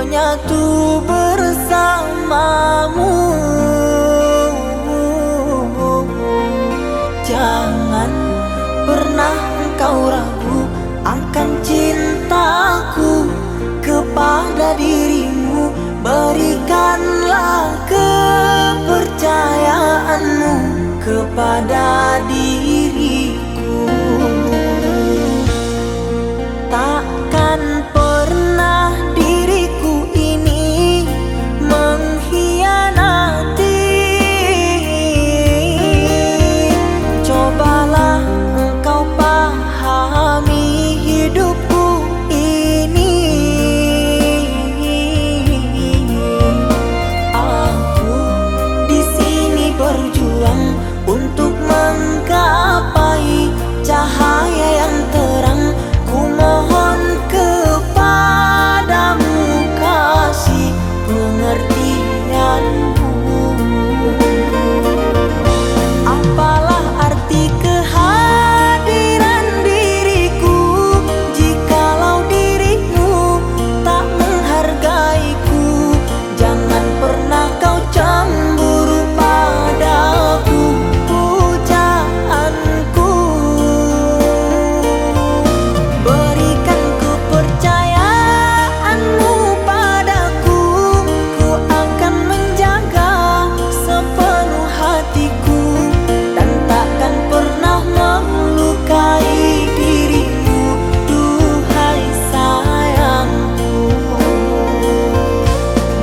menyatu bersamamu. Jangan pernah kau ragu akan cintaku kepada dirimu. Berikanlah kepercayaanmu kepada dirimu.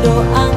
就安